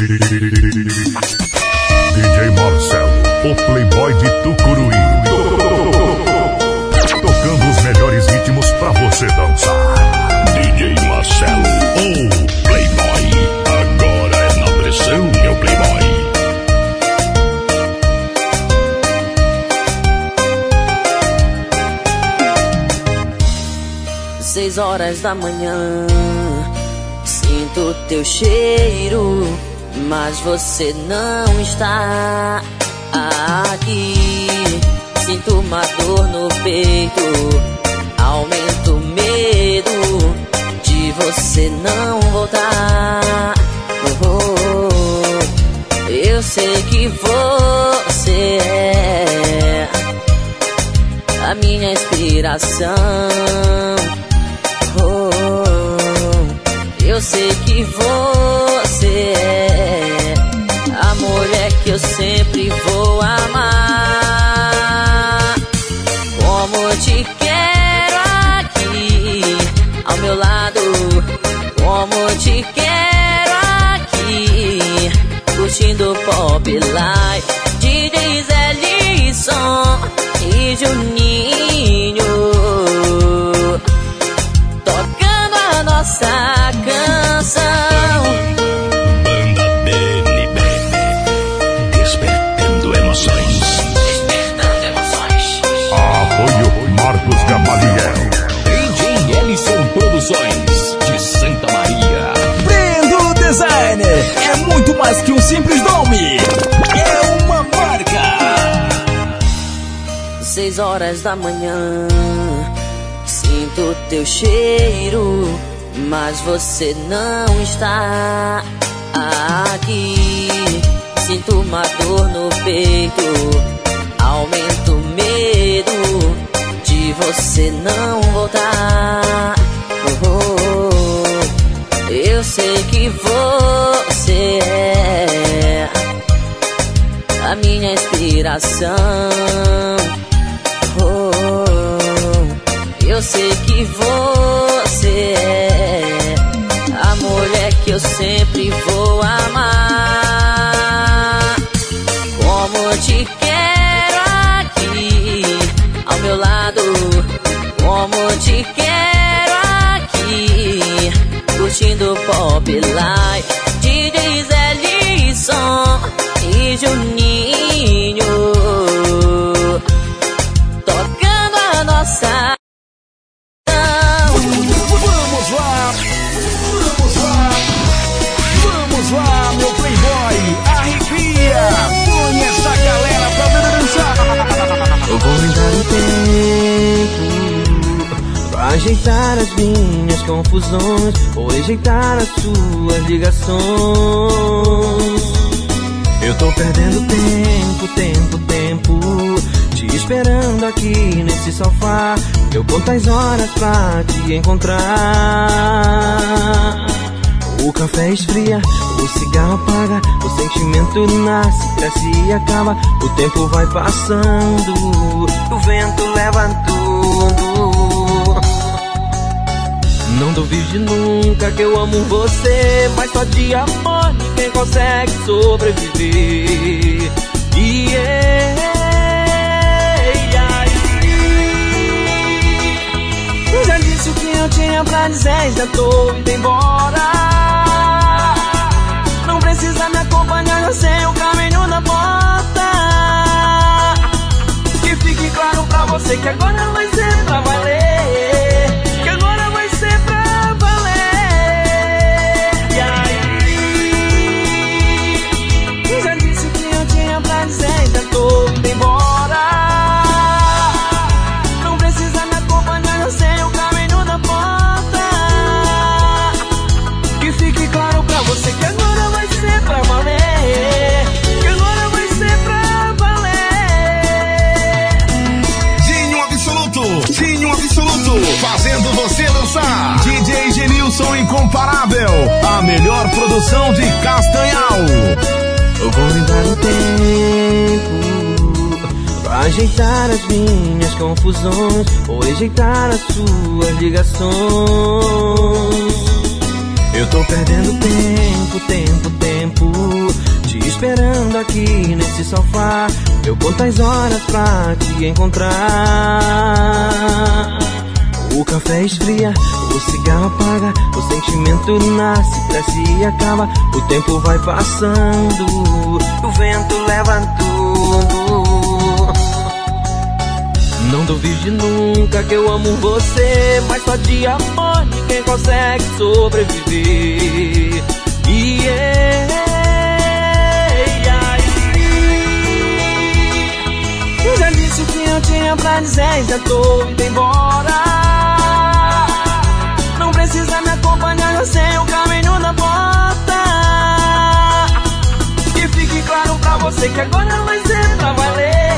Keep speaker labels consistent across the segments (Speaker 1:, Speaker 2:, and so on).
Speaker 1: DJ Marcelo, o playboy de Tucuruí. Tocando os melhores ritmos pra você dançar. DJ Marcelo, o playboy. Agora é na pressão, meu playboy.
Speaker 2: Seis horas da manhã, sinto teu cheiro, mas você não está aqui. Sinto uma dor no peito, aumento o medo de você não voltar. Oh. Eu sei que você é a minha inspiração. Oh, eu sei que você é que eu sempre vou amar. Como te quero aqui ao meu lado, como te quero aqui, curtindo pop live, DJ Zé e Juninho tocando a nossa canção.
Speaker 3: Muito mais que um simples nome. É uma marca.
Speaker 2: Seis horas da manhã, sinto teu cheiro, mas você não está aqui. Sinto uma dor no peito, aumento o medo de você não voltar. Oh, oh, oh. Eu sei que você é a minha inspiração. Oh, eu sei que você é a mulher que eu sempre vou amar. Como te quero aqui ao meu lado, como te quero aqui, curtindo pop live, DJ Zé Lisson e Juninho
Speaker 4: ajeitar as minhas confusões, vou rejeitar as suas ligações. Eu tô perdendo tempo, tempo, tempo, te esperando aqui nesse sofá. Eu conto as horas pra te encontrar. O café esfria, o cigarro apaga, o sentimento nasce, cresce e acaba. O tempo vai passando, o vento leva tudo. Não duvide nunca que eu amo você, mas só de amor ninguém consegue sobreviver. E já disse o que eu tinha pra dizer, já tô indo embora. Não precisa me acompanhar, eu sei o caminho da porta. Que fique claro pra você que agora vai ser pra valer. Pra você que agora vai ser pra valer. Que agora vai ser pra valer.
Speaker 3: Dinho Absoluto, Dinho Absoluto, fazendo você dançar. DJ Genilson Incomparável, a melhor produção de Castanhal.
Speaker 4: Eu vou me dar um tempo pra ajeitar as minhas confusões, vou rejeitar as suas ligações. Eu tô perdendo tempo, tempo, tempo. Te esperando aqui nesse sofá. Eu conto as horas pra te encontrar. O café esfria, o cigarro apaga, o sentimento nasce, cresce e acaba. O tempo vai passando, o vento leva tudo. Não duvide nunca que eu amo você, mas só de amor consegue sobreviver. Yeah. Já disse o que eu tinha pra dizer, já tô indo embora precisa me acompanhar, eu sei o caminho da porta. Que fique claro pra você que agora vai ser pra valer.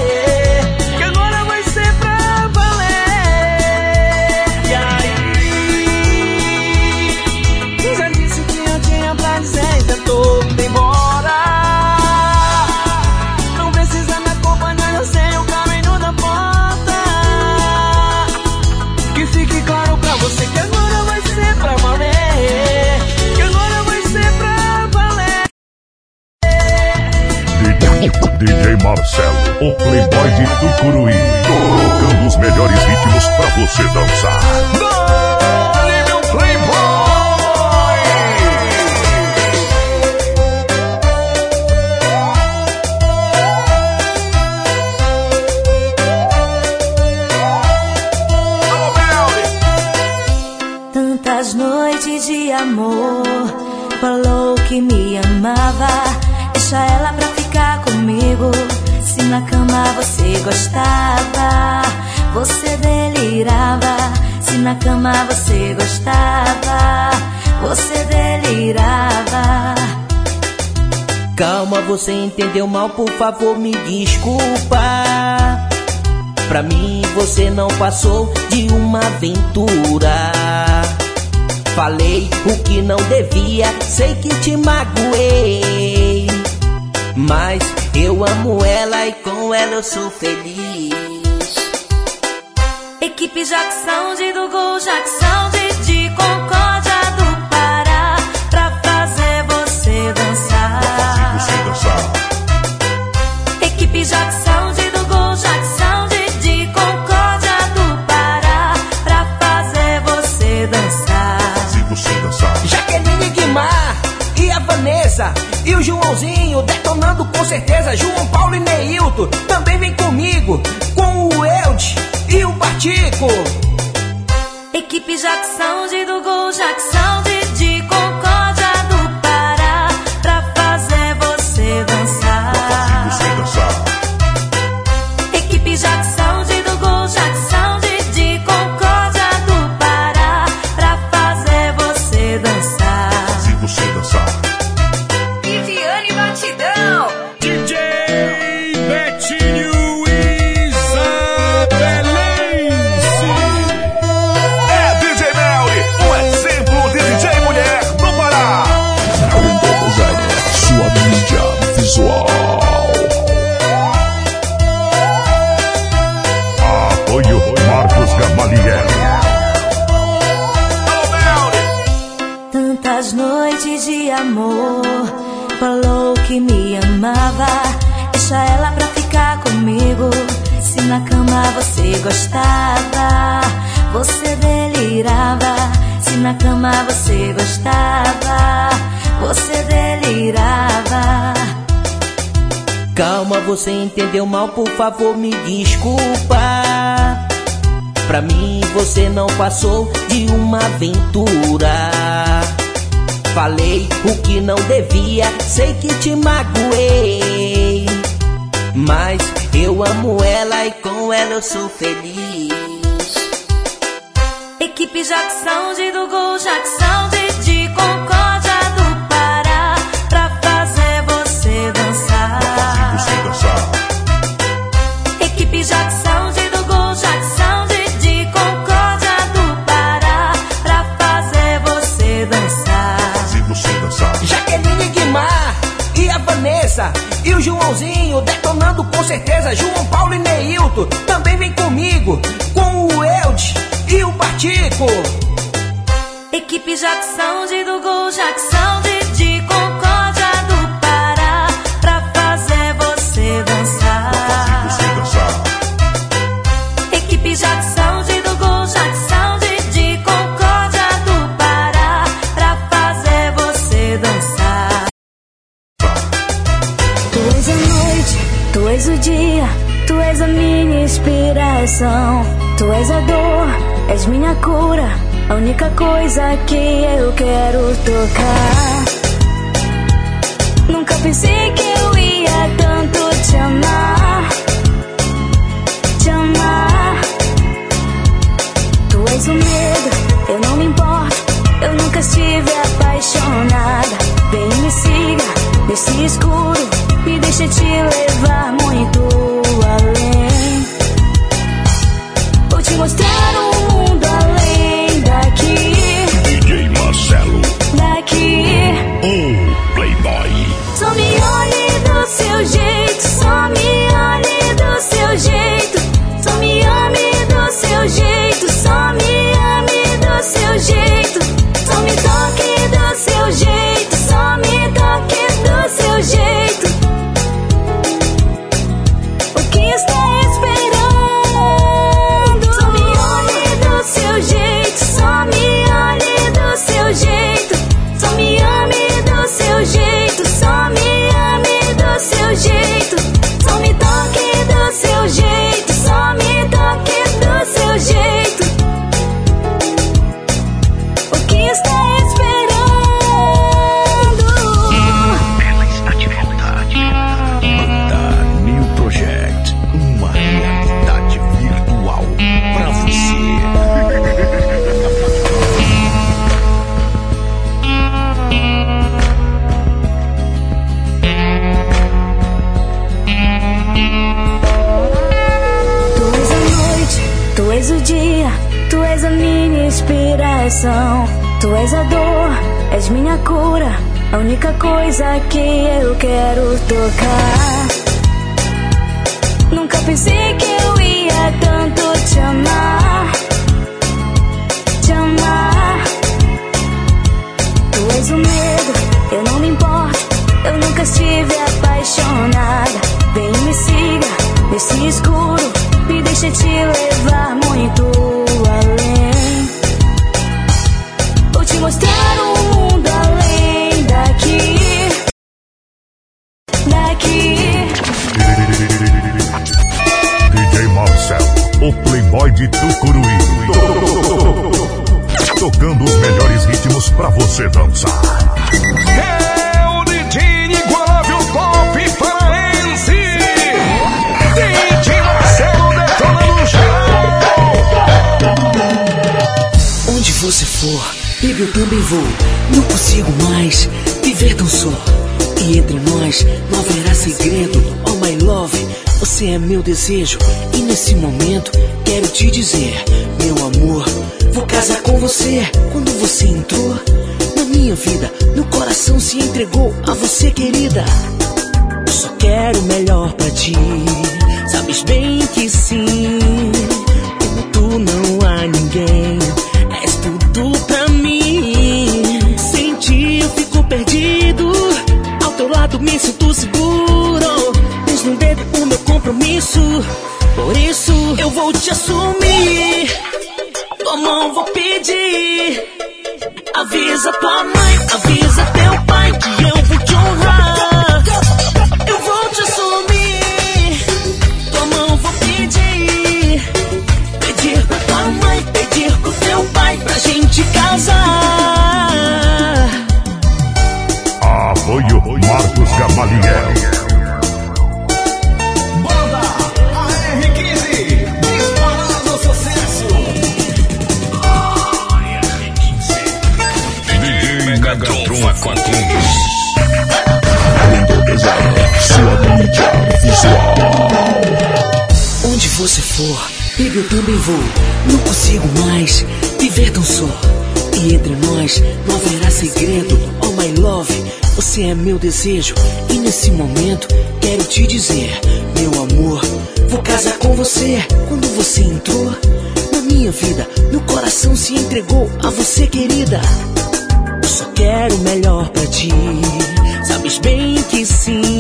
Speaker 4: Você
Speaker 5: entendeu mal, por favor, me desculpa. Pra mim, você não passou de uma aventura. Falei o que não devia, sei que te magoei. Mas eu amo ela e com ela eu sou feliz.
Speaker 6: Equipe Jackson de do Gol, Jackson
Speaker 5: Com certeza. João Paulo e Neilton também vem comigo com o Eld e o Partico.
Speaker 6: Equipe Jackson de do Gol, Jackson de gostava, você delirava. Se na cama você gostava, você delirava.
Speaker 5: Calma, você entendeu mal, por favor, me desculpa. Pra mim, você não passou de uma aventura. Falei o que não devia, sei que te magoei. Mas eu amo ela e com ela eu sou feliz.
Speaker 6: Equipe Jackson de do Gol, Jackson de, de Concórdia do Pará pra fazer você dançar.
Speaker 7: Fazer você dançar.
Speaker 6: Equipe Jackson de do Gol, Jackson de, de Concórdia do Pará pra fazer você dançar.
Speaker 7: Fazer você dançar.
Speaker 5: Jaqueline Guimar e a Vanessa e o Joãozinho com certeza. João Paulo e Neilton também vem comigo com o Eld e o Partico.
Speaker 6: Equipe Jackson de Dugu, Jackson de, de
Speaker 8: dia, tu és a minha inspiração. Tu és a dor, és minha cura, a única coisa que eu quero tocar. Nunca pensei que és o dia, tu és a minha inspiração. Tu és a dor, és minha cura, a única coisa que eu quero tocar. Nunca pensei que eu ia tanto te amar, te amar. Tu és o medo, eu não me importo, eu nunca estive apaixonada. Vem me siga nesse escuro, deixa te levar muito além. Vou te mostrar um mundo além daqui, daqui.
Speaker 1: DJ Marcelo, o Playboy de Tucuruí. Tocando os melhores ritmos pra você dançar.
Speaker 9: É
Speaker 10: você for, eu também vou. Não consigo mais viver tão só. E entre nós não haverá segredo. Oh my love, você é meu desejo. E nesse momento quero te dizer, meu amor, vou casar com você. Quando você entrou na minha vida, meu coração se entregou a você, querida. Eu só quero o melhor pra ti. Sabes bem que sim. Como tu não há ninguém. Lado me sinto seguro. Tens no dedo o meu compromisso. Por isso eu vou te assumir. Tua mão vou pedir. Avisa tua mãe, avisa
Speaker 1: Gamaliel.
Speaker 9: Banda AR15, disparado sucesso.
Speaker 1: DJ Megatron Facondes.
Speaker 10: Onde você for, eu também vou. Não consigo mais viver tão só. E entre nós não haverá segredo. Oh my love, você é meu desejo. E nesse momento quero te dizer, meu amor, vou casar com você. Quando você entrou na minha vida, meu coração se entregou a você, querida.
Speaker 11: quero o melhor pra ti. Sabes bem que sim,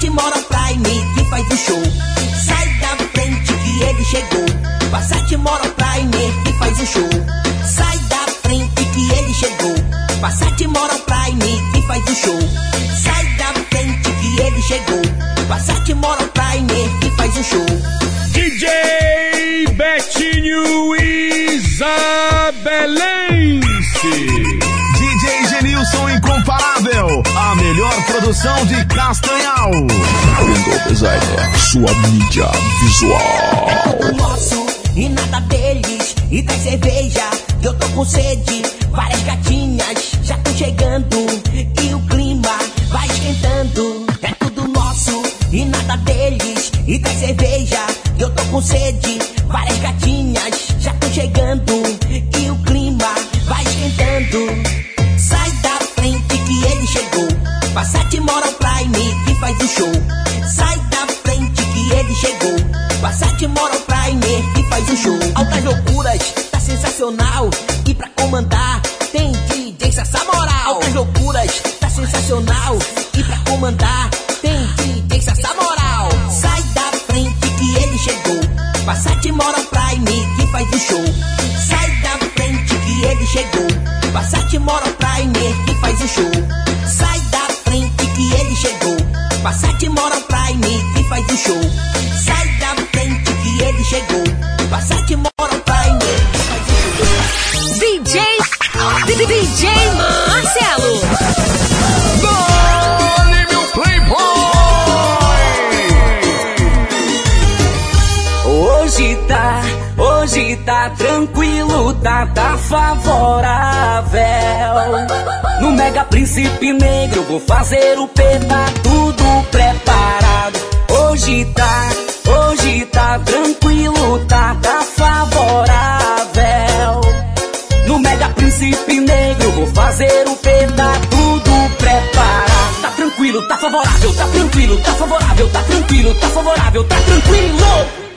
Speaker 5: Passat Moral Prime que faz o show. Sai da frente que ele chegou. Passat Moral Prime que faz o show. Sai da frente que ele chegou. Passat Moral
Speaker 3: produção de Castanhal.
Speaker 6: Window Designer, sua mídia visual.
Speaker 5: tudo nosso e nada deles. E tem cerveja, que eu tô com sede. Várias gatinhas já estão chegando. E o clima vai esquentando. É tudo nosso e nada deles. E tem cerveja, que eu tô com sede. Chegou. Passat Moral Prime que faz o show. Sai da frente que ele chegou. Tá
Speaker 11: tranquilo, tá, tá favorável. No Mega Príncipe Negro vou fazer o P, tudo preparado. Hoje tá, hoje tá tranquilo, tá, tá favorável. No Mega Príncipe Negro vou fazer o P, tá tudo preparado. Tá tranquilo, tá favorável, tá tranquilo, tá favorável, tá tranquilo, tá favorável, tá tranquilo.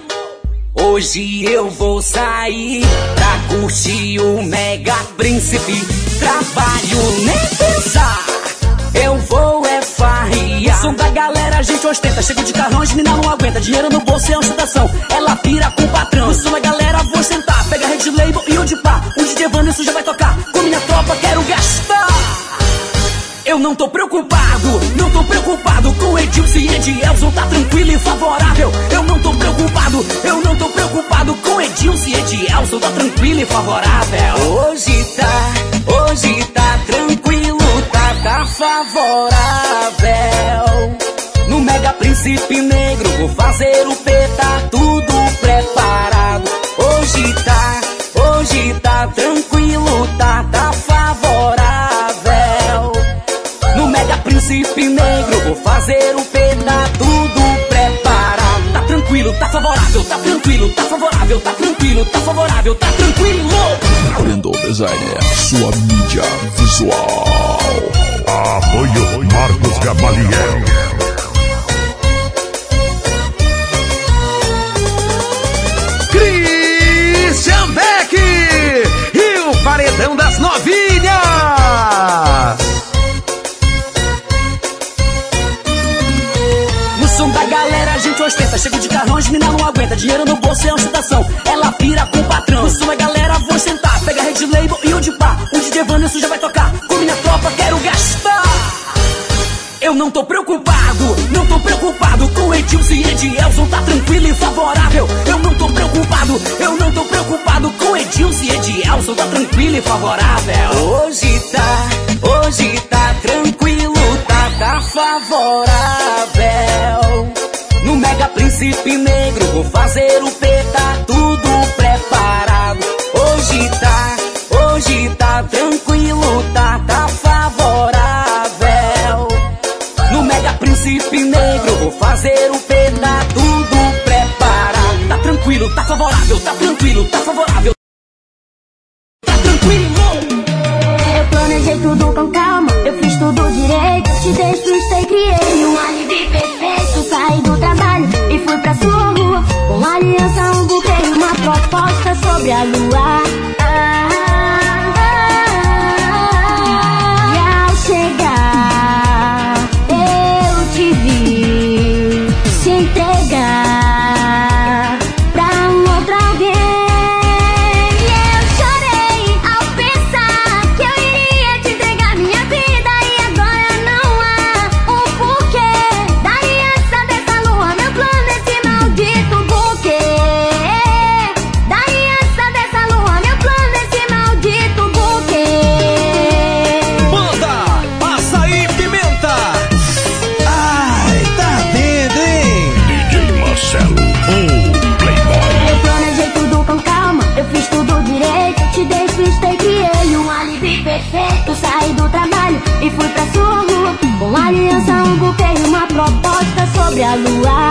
Speaker 11: Hoje eu vou sair pra curtir o Mega Príncipe. Trabalho nem pensar. Eu vou é farriar. Som da galera, a gente ostenta. Chego de carrão, as mina não aguenta. Dinheiro no bolso é ostentação. Ela pira com o patrão. Som da galera, vou sentar. Pega a Red Label e o de pá. O DJ Vanessa já vai tocar. Com minha tropa, quero gastar. Eu não tô preocupado, não tô preocupado com Edilson e Edielson, tá tranquilo e favorável. Eu não tô preocupado, eu não tô preocupado com Edilson e Edielson, tá tranquilo e favorável. Hoje tá, hoje tá tranquilo, tá, tá favorável. No Mega Príncipe Negro vou fazer o P, tá tudo preparado. Hoje tá, hoje tá tranquilo, Príncipe Negro vou fazer o P, tá tudo preparado. Tá tranquilo, tá favorável, tá tranquilo. tá favorável, tá tranquilo, tá favorável, tá tranquilo.
Speaker 12: Brendo Designer, sua mídia visual.
Speaker 1: Apoio Marcos Gamaliel.
Speaker 13: Christian Beck e o Paredão das Novinhas.
Speaker 11: Som da galera a gente ostenta, chego de carrão, as mina não aguenta, dinheiro no bolso é ostentação, ela pira com o patrão. Som da galera vou sentar, pega a Red Label e o de pá, o DJ Vanessa já vai tocar, com minha tropa quero gastar. Eu não tô preocupado, não tô preocupado. Com Edilson e Edielson, tá tranquilo e favorável. Eu não tô preocupado, eu não tô preocupado. Com Edilson e Edielson, tá tranquilo e favorável. Hoje tá, hoje tá tranquilo, tá, favorável. No Mega Príncipe Negro vou fazer o P, tá tudo preparado. Hoje tá, hoje tá tranquilo, tá, tá favorável. No Mega Príncipe Negro vou fazer o P, tá tudo preparado. Tá tranquilo, tá favorável, tá tranquilo, tá favorável.
Speaker 14: Planejei tudo com calma, eu fiz tudo direito. Te despistei, criei um alibi perfeito. Saí do trabalho e fui pra sua rua. Com aliança, um buquê e uma proposta sobre a lua. Sobre a lua.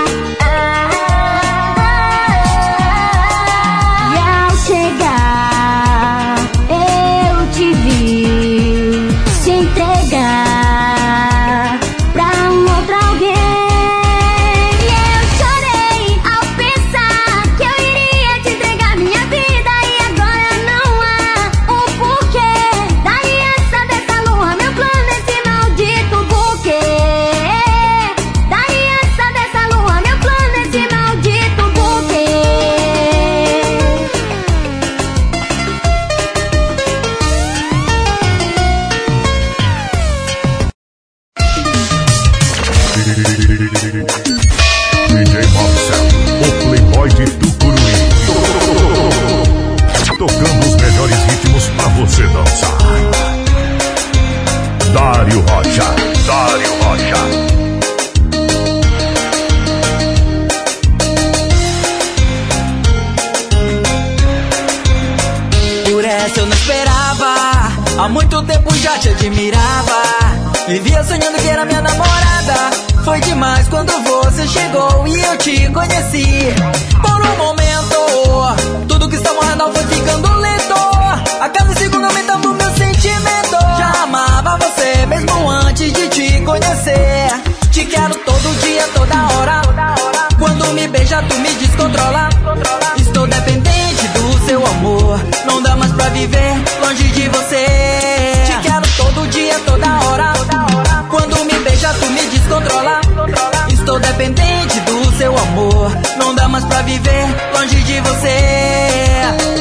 Speaker 11: Pra viver longe de você.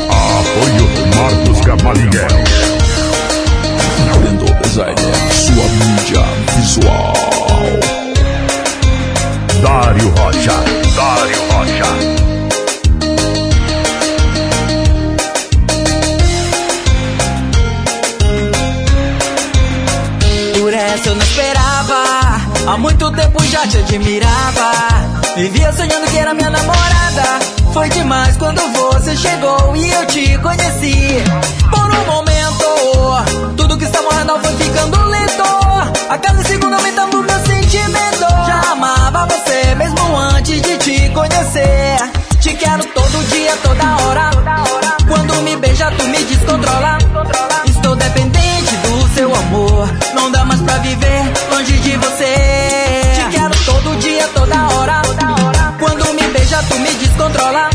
Speaker 1: Apoio Marcos Gamaliel.
Speaker 12: Brendo Designer, sua mídia visual.
Speaker 1: Dário Rocha, Dário Rocha.
Speaker 11: Por essa eu não esperava. Há muito tempo já te admirava. Vivia sonhando que era minha namorada. Foi demais quando você chegou e eu te conheci. Por um momento, tudo que está morrendo foi ficando lento. A cada segundo aumentando meu sentimento. Já amava você mesmo antes de te conhecer. Te quero todo
Speaker 15: dia, toda hora. Quando me beija, tu me descontrola. Estou dependendo seu amor. Não dá mais pra viver longe de você. Te quero todo dia, toda hora. Quando me beija, tu me descontrola.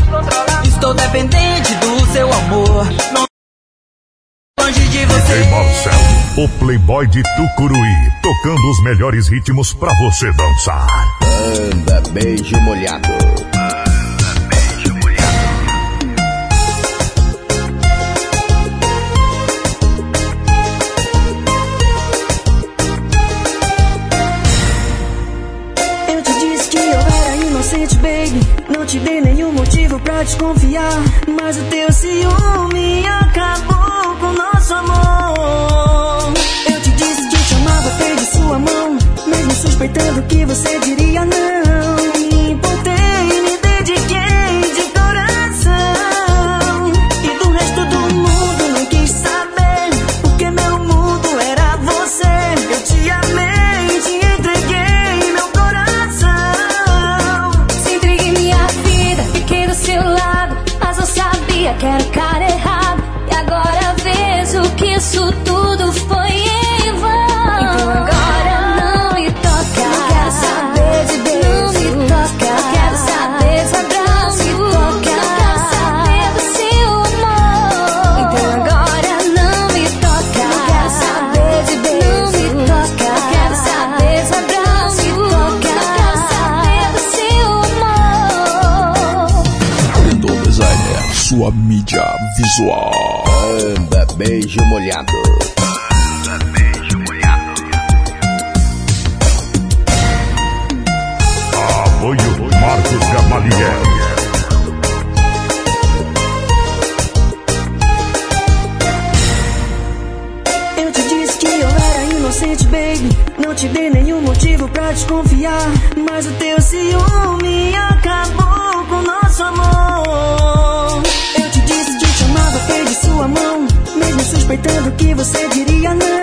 Speaker 15: Estou dependente do seu amor. Não longe de você.
Speaker 1: O Playboy de Tucuruí, tocando os melhores ritmos pra você dançar.
Speaker 6: Anda, beijo molhado.
Speaker 16: Eu te disse que eu era inocente, baby. Não te dei nenhum motivo pra desconfiar. Mas o teu ciúme acabou com o nosso amor. Eu te disse que te amava, perdi sua mão. Mesmo suspeitando que você diria não.
Speaker 6: gotta cut it Anda, beijo molhado. Anda, beijo molhado.
Speaker 1: Apoio Marcos Gamaliel.
Speaker 16: inocente, baby. Não te dei nenhum motivo pra desconfiar. Mas o teu senhor. Aceitando que você diria não.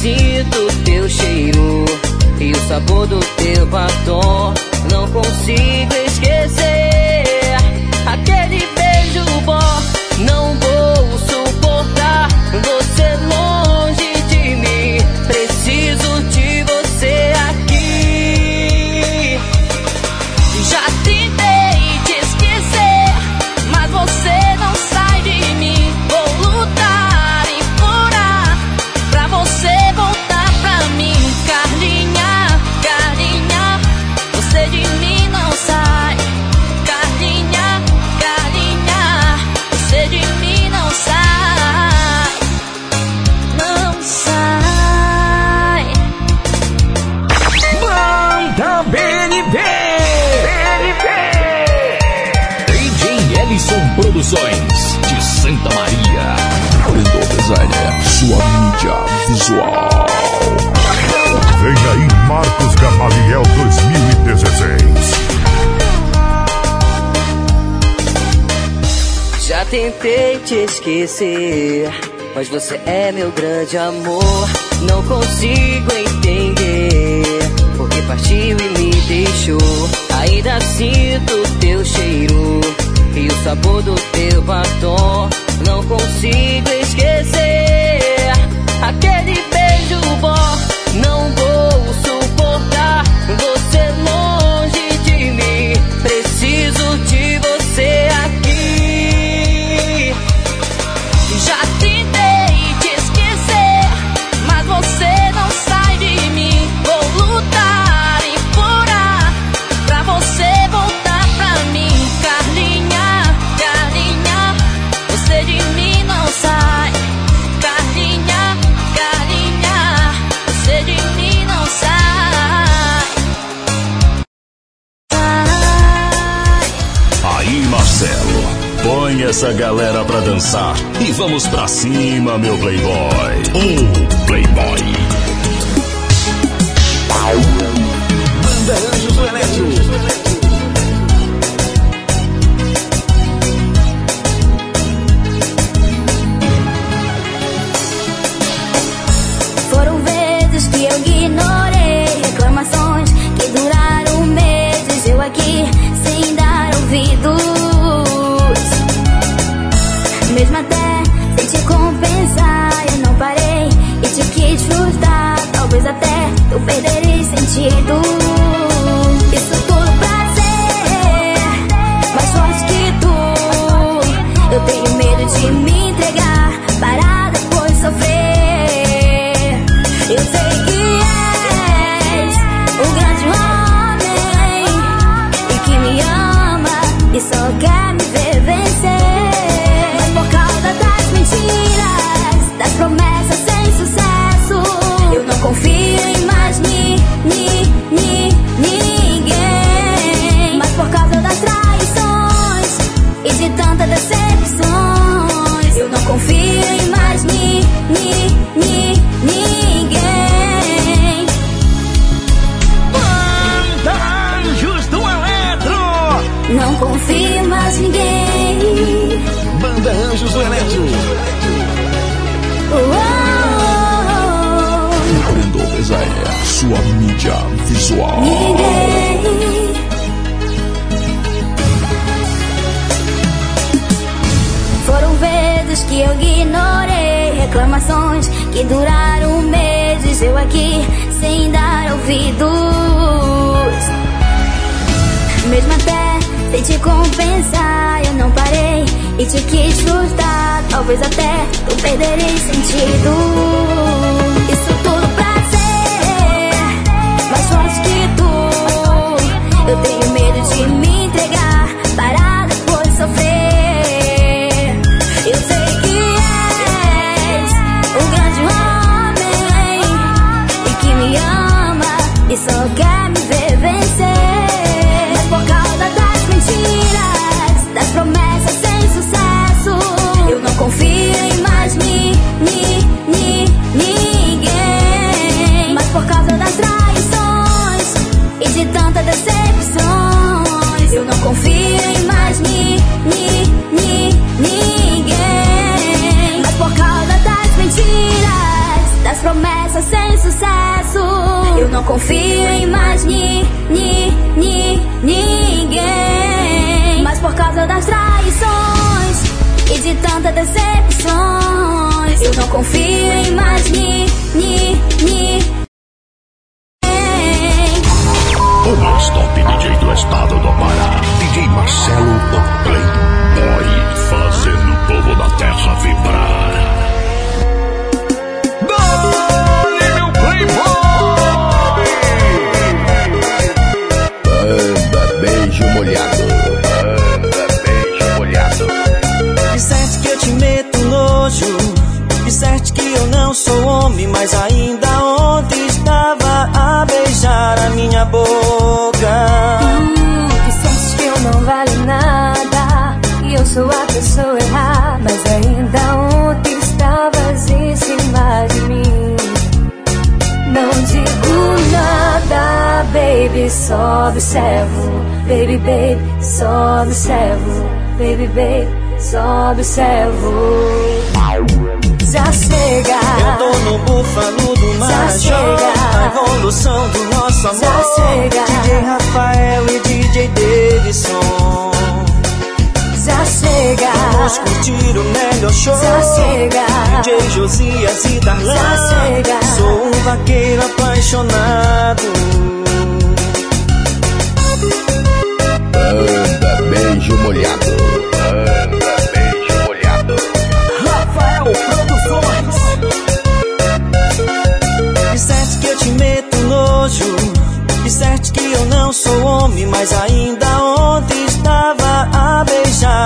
Speaker 2: Sinto teu cheiro e o sabor do teu batom. Não consigo esquecer. Tentei te esquecer, mas você
Speaker 17: é meu grande amor. Não consigo entender porque partiu e me deixou. Ainda sinto teu cheiro e o sabor do teu batom. Não consigo esquecer.
Speaker 1: Vamos pra cima, meu playboy.
Speaker 8: Um e só quer me ver vencer. não confio em mais ni, ni, ni, ninguém. Mas por causa das traições e de tanta decepções, eu não confio em mais ni, ni, ni, eu errar, mas
Speaker 15: ainda ontem
Speaker 2: estavas em cima de mim. Não digo nada, baby, só observo. Baby, baby, só observo. Baby, baby, só observo.
Speaker 6: Já chega.
Speaker 4: Eu tô no búfalo do Marajó. A evolução do nosso amor.
Speaker 6: Já.
Speaker 4: DJ Rafael e DJ Davidson.
Speaker 6: Chega.
Speaker 4: Vamos curtir o melhor show.
Speaker 6: Chega.
Speaker 4: DJ Josias e Darlan. Sou um vaqueiro apaixonado.
Speaker 1: Anda beijo molhado. Anda beijo molhado.
Speaker 4: Rafael Produções. Disseste que eu te meto nojo. Disseste que eu não sou homem, mas ainda ontem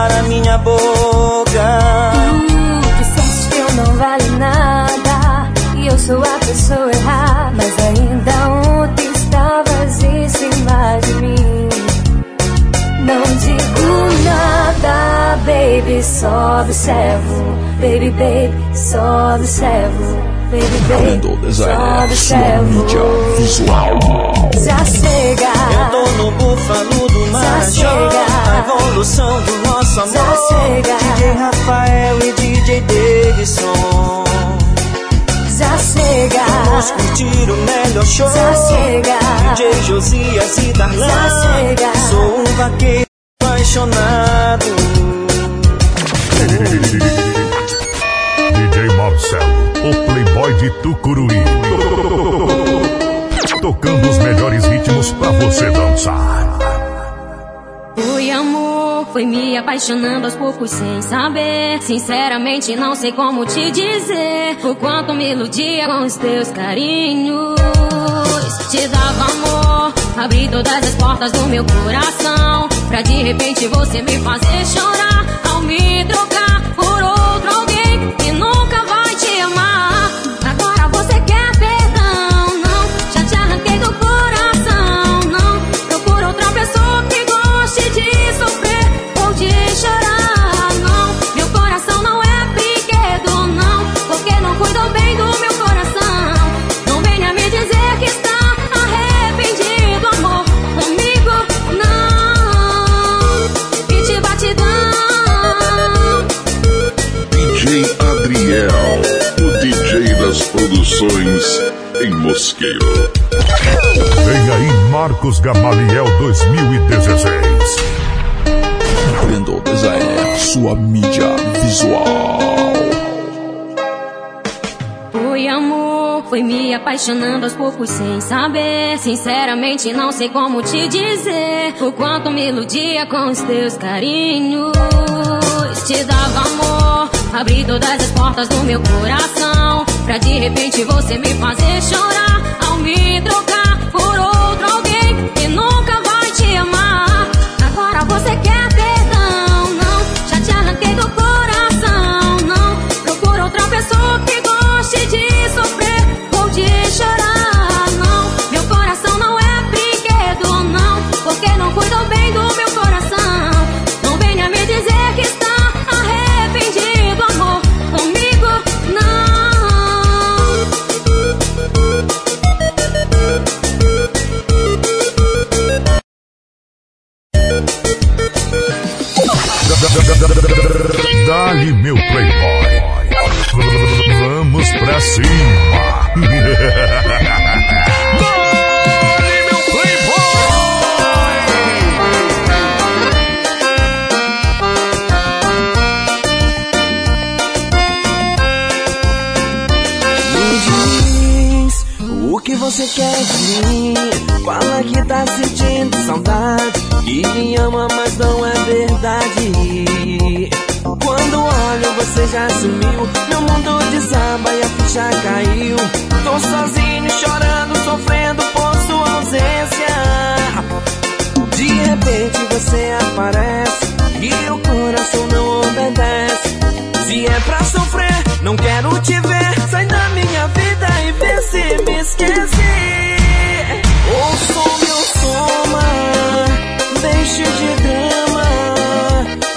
Speaker 4: beijar a minha boca.
Speaker 6: Uh, disseste que eu não vale nada e eu sou a pessoa errada. Mas ainda ontem estavas em cima de mim. Não digo nada, baby, só observo. Baby, baby, só observo. Baby, baby, só observo.
Speaker 1: visual.
Speaker 6: Já chega.
Speaker 4: Eu tô no búfalo do Marajó.
Speaker 6: chega.
Speaker 4: A evolução do nosso amor.
Speaker 6: Já chega.
Speaker 4: DJ Rafael e DJ Davidson.
Speaker 6: Já chega.
Speaker 4: Vamos curtir o melhor show.
Speaker 6: Já chega.
Speaker 4: DJ Josias e Darlan.
Speaker 6: Já chega.
Speaker 4: Sou um vaqueiro apaixonado.
Speaker 1: playboy de Tucuruí. Tocando os melhores ritmos pra você dançar.
Speaker 17: Foi amor, foi me apaixonando aos poucos sem saber. Sinceramente, não sei como te dizer. O quanto me iludia com os teus carinhos. Te dava amor, abri todas as portas do meu coração. Pra de repente você me fazer chorar. Ao me trocar por outro alguém que nunca
Speaker 1: Produções em Mosqueiro. Vem aí Marcos Gamaliel 2016.
Speaker 12: Brendo Desaé, sua mídia visual.
Speaker 17: Foi amor, foi me apaixonando aos poucos sem saber. Sinceramente, não sei como te dizer. O quanto me iludia com os teus carinhos. Te dava amor, abri todas as portas do meu coração. Pra de repente você me fazer chorar. Ao me trocar por outro alguém que nunca vai te amar. Agora você quer
Speaker 4: chorando, sofrendo por sua ausência. De repente você aparece e o coração não obedece. Se é pra sofrer, não quero te ver. Sai da minha vida e vê se me esquece. Ou some ou soma, deixe de drama.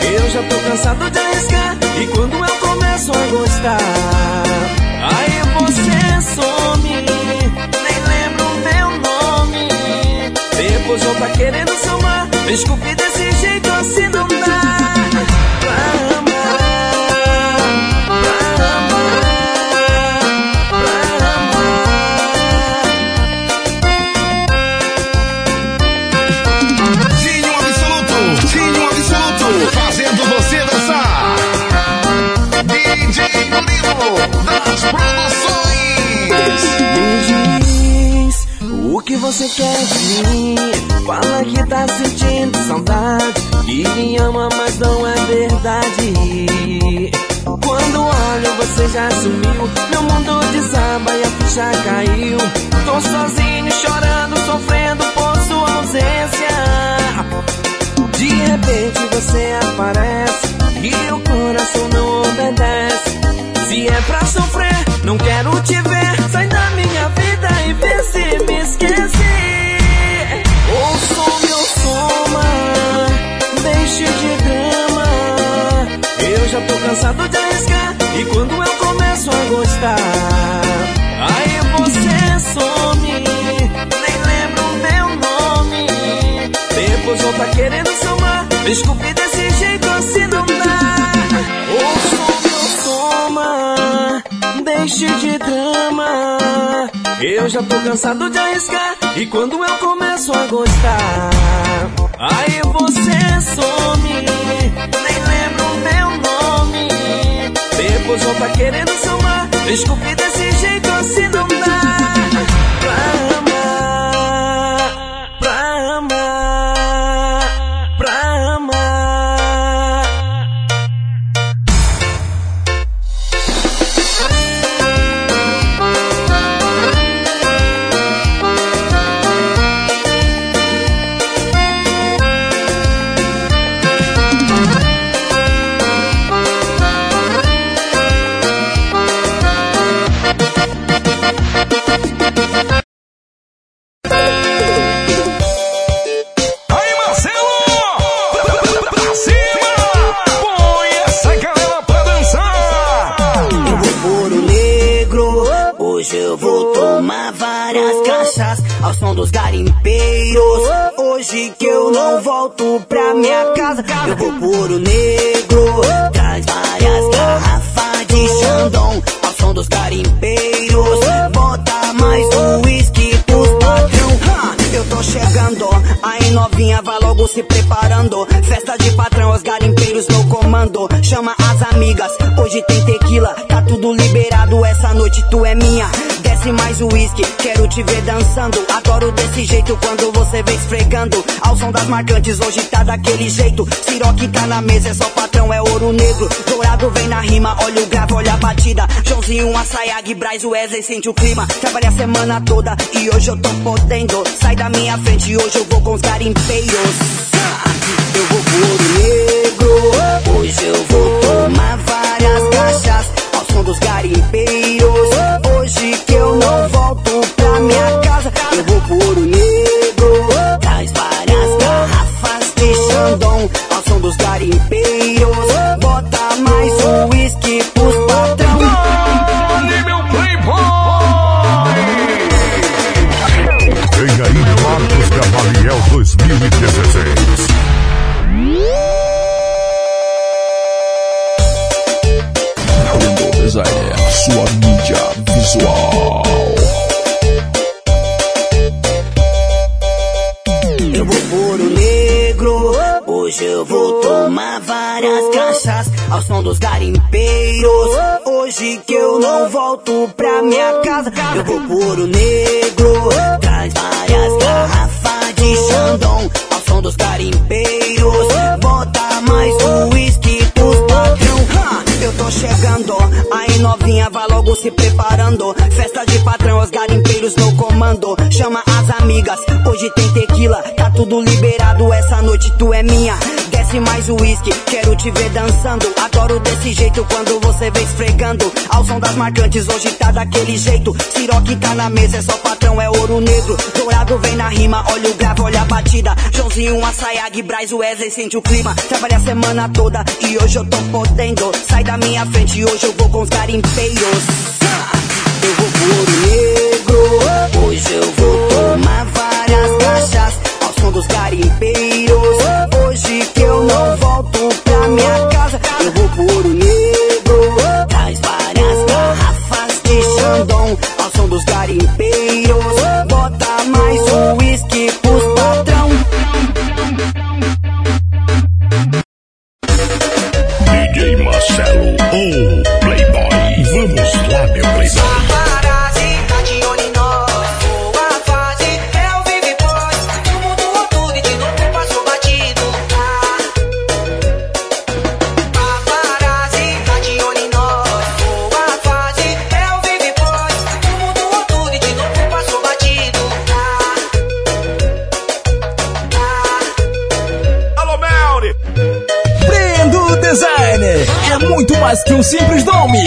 Speaker 4: Eu já tô cansado de arriscar. E quando eu começo a gostar, Volta querendo somar. Desculpe desse jeito assim não dá. Você quer de mim? Fala que tá sentindo saudade. Que me ama, mas não é verdade. Quando olho, você já sumiu. Meu mundo desaba e a ficha caiu. Tô sozinho, chorando, sofrendo por sua ausência. De repente você aparece e o coração não obedece. Se é pra sofrer, não quero te ver. Sai da minha vida e Desculpe desse jeito assim não dá. Ou some ou soma, deixe de drama. Eu já tô cansado de arriscar. E quando eu começo a gostar, aí você some, nem lembra o meu nome. Depois volta querendo somar. Desculpe desse jeito assim não dá. Pra
Speaker 16: ao som dos garimpeiros. Hoje que eu não volto pra minha casa, eu vou por negro, traz várias garrafas de Xandão ao som dos garimpeiros. Bota mais um whisky pros patrão. Ha, Eu tô chegando, aí novinha vai logo se preparando. Festa de patrão, os garimpeiros no comando. Chama as amigas, hoje tem tequila, tudo liberado. Essa noite tu é minha. Desce mais o uísque, quero te ver dançando. Adoro desse jeito quando você vem esfregando. Ao som das marcantes, hoje tá daquele jeito. Siroque tá na mesa, é só patrão, é ouro negro. Dourado vem na rima, olha o grave, olha a batida. Joãozinho, uma Sayag, Braz, Wesley, sente o clima. Trabalhei a semana toda e hoje eu tô podendo. Sai da minha frente, hoje eu vou com os garimpeiros. Eu vou por ouro negro, hoje eu vou tomar várias caixas som dos garimpeiros. Hoje que eu não volto pra minha casa, eu vou por ouro negro. Traz várias garrafas de Xandão ao som dos garimpeiros.
Speaker 6: Sua mídia visual.
Speaker 16: Eu vou por o negro, hoje eu vou tomar várias caixas ao som dos garimpeiros. Hoje que eu não volto pra minha casa, eu vou por o negro, traz várias garrafas de Xandão ao som dos garimpeiros. Bota mais um. Chegando, aí novinha vai logo se preparando. Festa de patrão, os garimpeiros no comando. Chama as amigas, hoje tem tequila, tá tudo liberado. Essa noite tu é minha. Desce mais o uísque, quero te ver dançando. Adoro desse jeito quando você vem esfregando. Ao som das marcantes, hoje tá daquele jeito. Siroque tá na mesa, é só patrão, é ouro negro. Dourado vem na rima, olha o grave, olha a batida. Joãozinho, uma Sayag, Braz, Wesley, sente o clima. Trabalhei a semana toda e hoje eu tô podendo. Sai da minha frente, hoje eu vou com os garimpeiros. Eu vou por ouro negro, hoje eu vou tomar várias caixas ao som dos garimpeiros. Hoje que eu não volto pra minha casa, eu vou por ouro negro. Traz várias garrafas de Xandão ao som dos garimpeiros.
Speaker 1: DJ Marcelo, o mais que um simples nome.